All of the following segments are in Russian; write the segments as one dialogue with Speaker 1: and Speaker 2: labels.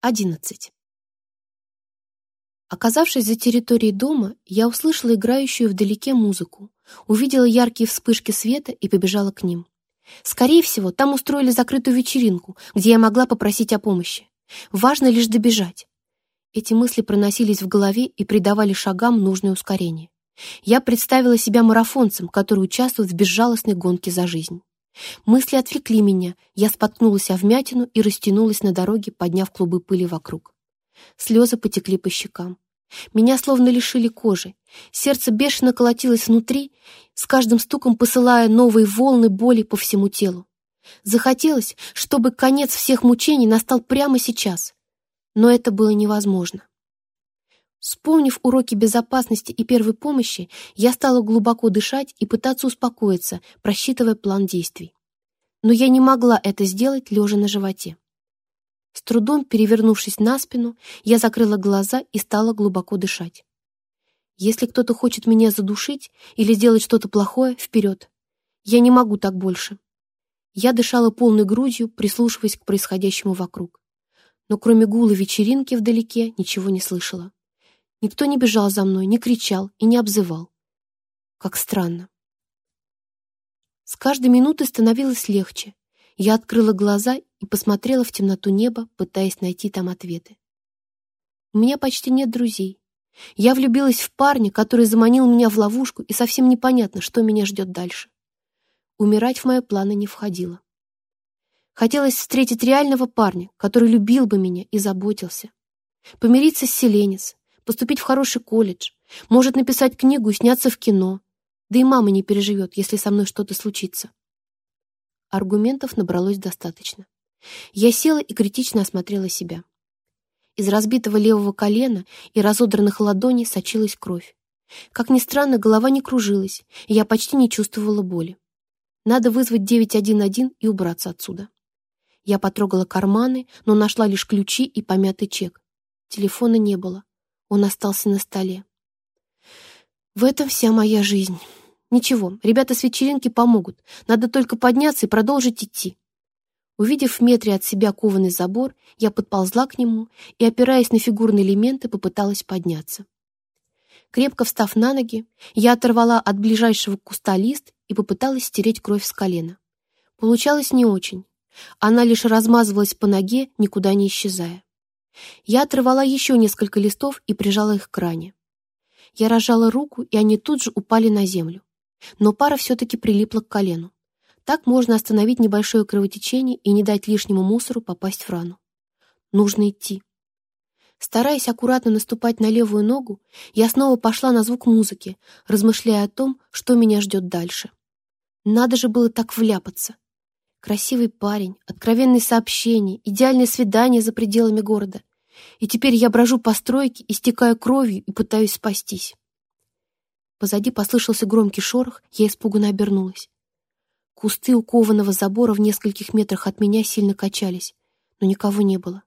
Speaker 1: 11. Оказавшись за территорией дома, я услышала играющую вдалеке музыку, увидела яркие вспышки света и побежала к ним. Скорее всего, там устроили закрытую вечеринку, где я могла попросить о помощи. Важно лишь добежать. Эти мысли проносились в голове и придавали шагам нужное ускорение. Я представила себя марафонцем, который участвует в безжалостной гонке за жизнь. Мысли отвлекли меня. Я споткнулась о вмятину и растянулась на дороге, подняв клубы пыли вокруг. Слезы потекли по щекам. Меня словно лишили кожи. Сердце бешено колотилось внутри, с каждым стуком посылая новые волны боли по всему телу. Захотелось, чтобы конец всех мучений настал прямо сейчас. Но это было невозможно. Вспомнив уроки безопасности и первой помощи, я стала глубоко дышать и пытаться успокоиться, просчитывая план действий. Но я не могла это сделать, лежа на животе. С трудом перевернувшись на спину, я закрыла глаза и стала глубоко дышать. Если кто-то хочет меня задушить или сделать что-то плохое, вперед. Я не могу так больше. Я дышала полной грудью, прислушиваясь к происходящему вокруг. Но кроме гула вечеринки вдалеке ничего не слышала. Никто не бежал за мной, не кричал и не обзывал. Как странно. С каждой минутой становилось легче. Я открыла глаза и посмотрела в темноту неба, пытаясь найти там ответы. У меня почти нет друзей. Я влюбилась в парня, который заманил меня в ловушку, и совсем непонятно, что меня ждет дальше. Умирать в мои планы не входило. Хотелось встретить реального парня, который любил бы меня и заботился. Помириться с селенец, поступить в хороший колледж, может написать книгу и сняться в кино. Да и мама не переживет, если со мной что-то случится. Аргументов набралось достаточно. Я села и критично осмотрела себя. Из разбитого левого колена и разодранных ладоней сочилась кровь. Как ни странно, голова не кружилась, и я почти не чувствовала боли. Надо вызвать 911 и убраться отсюда. Я потрогала карманы, но нашла лишь ключи и помятый чек. Телефона не было. Он остался на столе. В этом вся моя жизнь. Ничего, ребята с вечеринки помогут. Надо только подняться и продолжить идти. Увидев в метре от себя кованый забор, я подползла к нему и, опираясь на фигурные элементы, попыталась подняться. Крепко встав на ноги, я оторвала от ближайшего куста лист и попыталась стереть кровь с колена. Получалось не очень. Она лишь размазывалась по ноге, никуда не исчезая. Я отрывала еще несколько листов и прижала их к ране. Я разжала руку, и они тут же упали на землю. Но пара все-таки прилипла к колену. Так можно остановить небольшое кровотечение и не дать лишнему мусору попасть в рану. Нужно идти. Стараясь аккуратно наступать на левую ногу, я снова пошла на звук музыки, размышляя о том, что меня ждет дальше. Надо же было так вляпаться. Красивый парень, откровенные сообщения, идеальное свидание за пределами города и теперь я брожу по стройке, истекая кровью и пытаюсь спастись. Позади послышался громкий шорох, я испуганно обернулась. Кусты у кованого забора в нескольких метрах от меня сильно качались, но никого не было.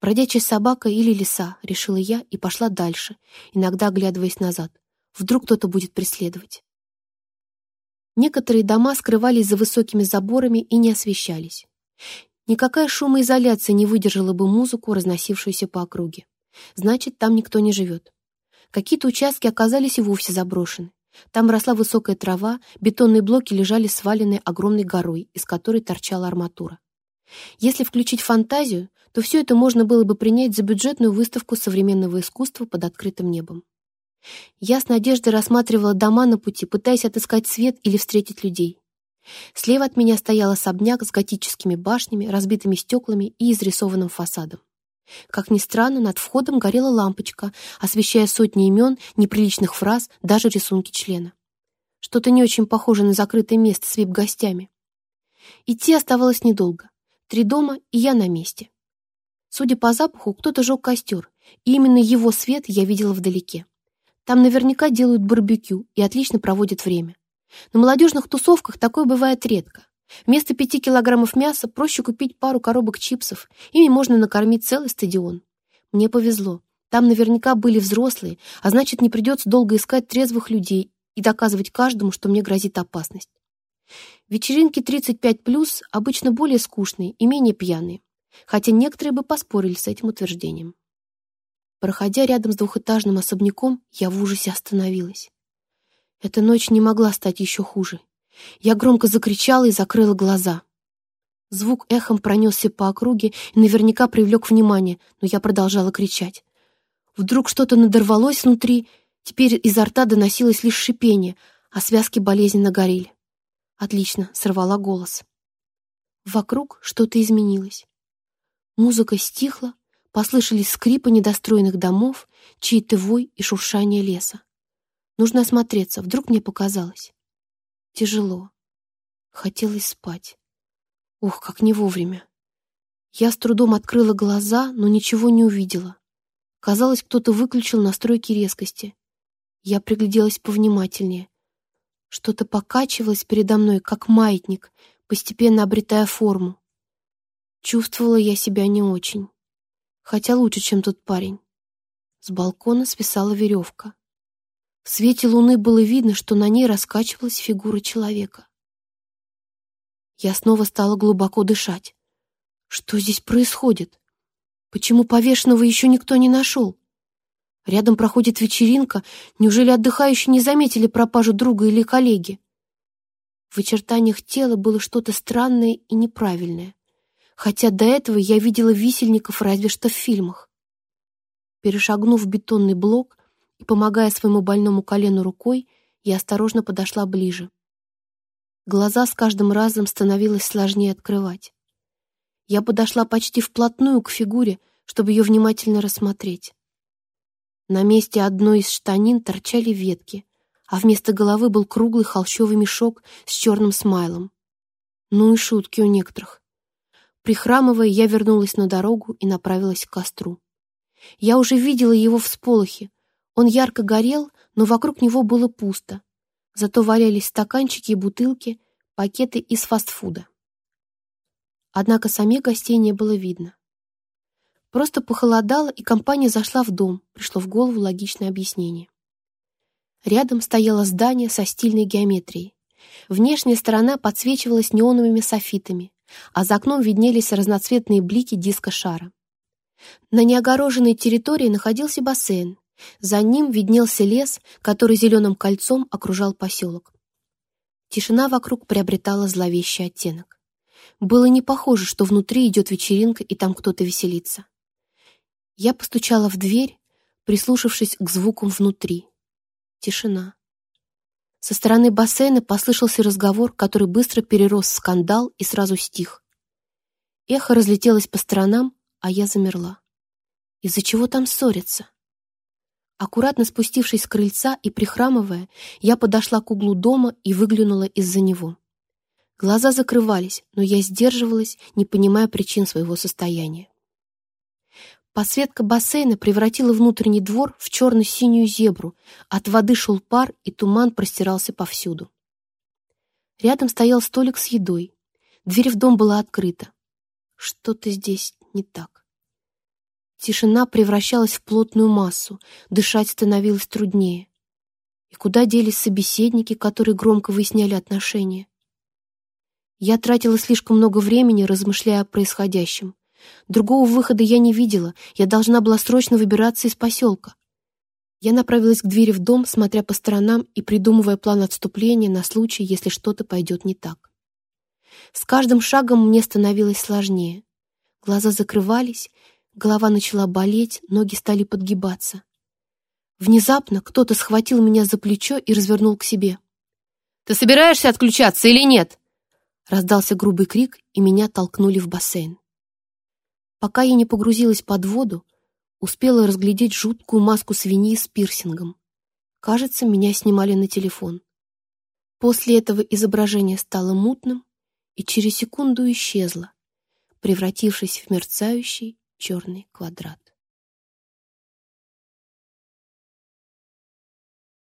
Speaker 1: Бродячая собака или лиса, решила я и пошла дальше, иногда оглядываясь назад. Вдруг кто-то будет преследовать. Некоторые дома скрывались за высокими заборами и не освещались. Никакая шумоизоляция не выдержала бы музыку, разносившуюся по округе. Значит, там никто не живет. Какие-то участки оказались и вовсе заброшены. Там росла высокая трава, бетонные блоки лежали сваленные огромной горой, из которой торчала арматура. Если включить фантазию, то все это можно было бы принять за бюджетную выставку современного искусства под открытым небом. Я с надеждой рассматривала дома на пути, пытаясь отыскать свет или встретить людей. Слева от меня стоял особняк с готическими башнями, разбитыми стеклами и изрисованным фасадом. Как ни странно, над входом горела лампочка, освещая сотни имен, неприличных фраз, даже рисунки члена. Что-то не очень похоже на закрытое место с вип-гостями. Идти оставалось недолго. Три дома, и я на месте. Судя по запаху, кто-то жег костер, и именно его свет я видела вдалеке. Там наверняка делают барбекю и отлично проводят время. На молодежных тусовках такое бывает редко. Вместо пяти килограммов мяса проще купить пару коробок чипсов, ими можно накормить целый стадион. Мне повезло. Там наверняка были взрослые, а значит, не придется долго искать трезвых людей и доказывать каждому, что мне грозит опасность. Вечеринки 35+, обычно более скучные и менее пьяные, хотя некоторые бы поспорили с этим утверждением. Проходя рядом с двухэтажным особняком, я в ужасе остановилась. Эта ночь не могла стать еще хуже. Я громко закричала и закрыла глаза. Звук эхом пронесся по округе и наверняка привлек внимание, но я продолжала кричать. Вдруг что-то надорвалось внутри, теперь изо рта доносилось лишь шипение, а связки болезненно горели. Отлично, сорвала голос. Вокруг что-то изменилось. Музыка стихла, послышались скрипы недостроенных домов, чьи-то вой и шуршание леса. Нужно осмотреться, вдруг мне показалось. Тяжело. Хотелось спать. Ух, как не вовремя. Я с трудом открыла глаза, но ничего не увидела. Казалось, кто-то выключил настройки резкости. Я пригляделась повнимательнее. Что-то покачивалось передо мной, как маятник, постепенно обретая форму. Чувствовала я себя не очень. Хотя лучше, чем тот парень. С балкона свисала веревка. В свете луны было видно, что на ней раскачивалась фигура человека. Я снова стала глубоко дышать. Что здесь происходит? Почему повешенного еще никто не нашел? Рядом проходит вечеринка. Неужели отдыхающие не заметили пропажу друга или коллеги? В очертаниях тела было что-то странное и неправильное. Хотя до этого я видела висельников разве что в фильмах. Перешагнув бетонный блок, помогая своему больному колену рукой, я осторожно подошла ближе. Глаза с каждым разом становилось сложнее открывать. Я подошла почти вплотную к фигуре, чтобы ее внимательно рассмотреть. На месте одной из штанин торчали ветки, а вместо головы был круглый холщовый мешок с черным смайлом. Ну и шутки у некоторых. Прихрамывая, я вернулась на дорогу и направилась к костру. Я уже видела его в сполохе, он ярко горел, но вокруг него было пусто. Зато валялись стаканчики и бутылки, пакеты из фастфуда. Однако самих гостей не было видно. Просто похолодало, и компания зашла в дом, пришло в голову логичное объяснение. Рядом стояло здание со стильной геометрией. Внешняя сторона подсвечивалась неоновыми софитами, а за окном виднелись разноцветные блики диска шара. На неогороженной территории находился бассейн, за ним виднелся лес, который зеленым кольцом окружал поселок. Тишина вокруг приобретала зловещий оттенок. Было не похоже, что внутри идет вечеринка и там кто-то веселится. Я постучала в дверь, прислушавшись к звукам внутри. Тишина. Со стороны бассейна послышался разговор, который быстро перерос в скандал и сразу стих. Эхо разлетелось по сторонам, а я замерла. Из-за чего там ссорятся? Аккуратно спустившись с крыльца и прихрамывая, я подошла к углу дома и выглянула из-за него. Глаза закрывались, но я сдерживалась, не понимая причин своего состояния. Посветка бассейна превратила внутренний двор в черно-синюю зебру, от воды шел пар, и туман простирался повсюду. Рядом стоял столик с едой. Дверь в дом была открыта. Что-то здесь не так. Тишина превращалась в плотную массу, дышать становилось труднее. И куда делись собеседники, которые громко выясняли отношения? Я тратила слишком много времени, размышляя о происходящем. Другого выхода я не видела, я должна была срочно выбираться из поселка. Я направилась к двери в дом, смотря по сторонам и придумывая план отступления на случай, если что-то пойдет не так. С каждым шагом мне становилось сложнее. Глаза закрывались, Голова начала болеть, ноги стали подгибаться. Внезапно кто-то схватил меня за плечо и развернул к себе. «Ты собираешься отключаться или нет?» Раздался грубый крик, и меня толкнули в бассейн. Пока я не погрузилась под воду, успела разглядеть жуткую маску свиньи с пирсингом. Кажется, меня снимали на телефон. После этого изображение стало мутным и через секунду исчезло, превратившись в мерцающий черный квадрат.